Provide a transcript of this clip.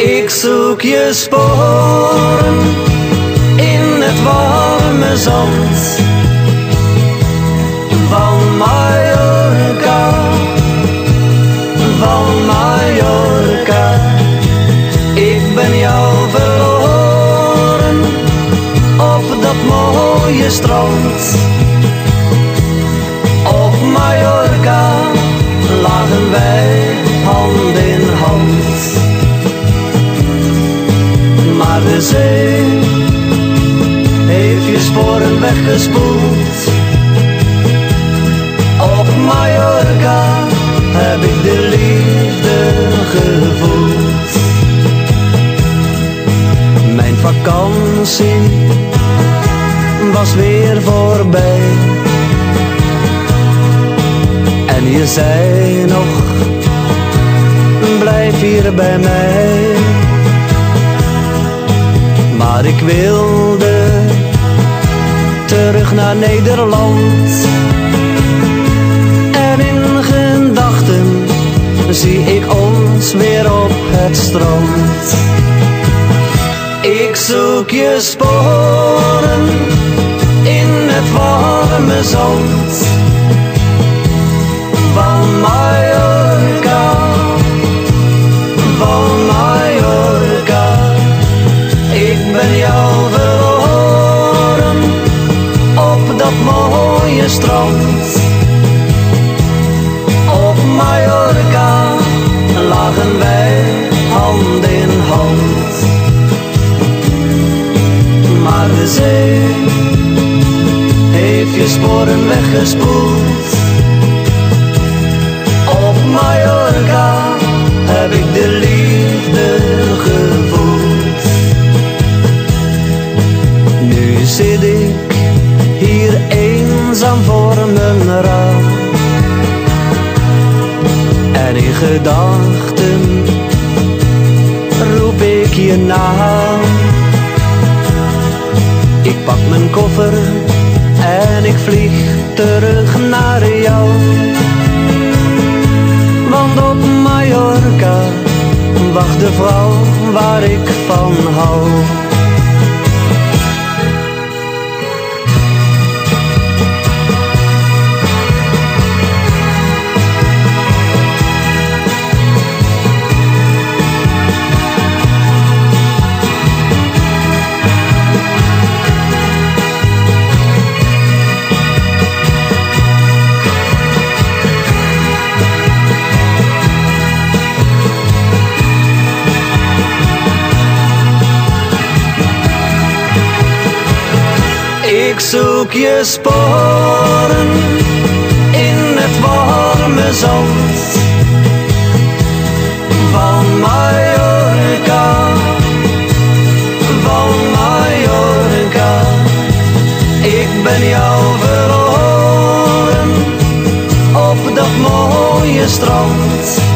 Ik zoek je sporen in het warme zand van Mallorca, van Mallorca. Ik ben jou verloren op dat mooie strand. Op Mallorca lagen wij hand in weggespoeld. Op Mallorca heb ik de liefde gevoeld. Mijn vakantie was weer voorbij. En je zei nog, blijf hier bij mij. Maar ik wilde terug naar Nederland. En in gedachten zie ik ons weer op het strand. Ik zoek je sporen Op Mallorca lagen wij hand in hand. Maar de zee heeft je sporen weggespoeld. Op Mallorca heb ik de liefde eenzaam voor mijn raam. En in gedachten roep ik je naam. Ik pak mijn koffer en ik vlieg terug naar jou. Want op Mallorca wacht de vrouw waar ik van hou. Zoek je sporen in het warme zand van Mallorca, van Mallorca. Ik ben jou verloren op dat mooie strand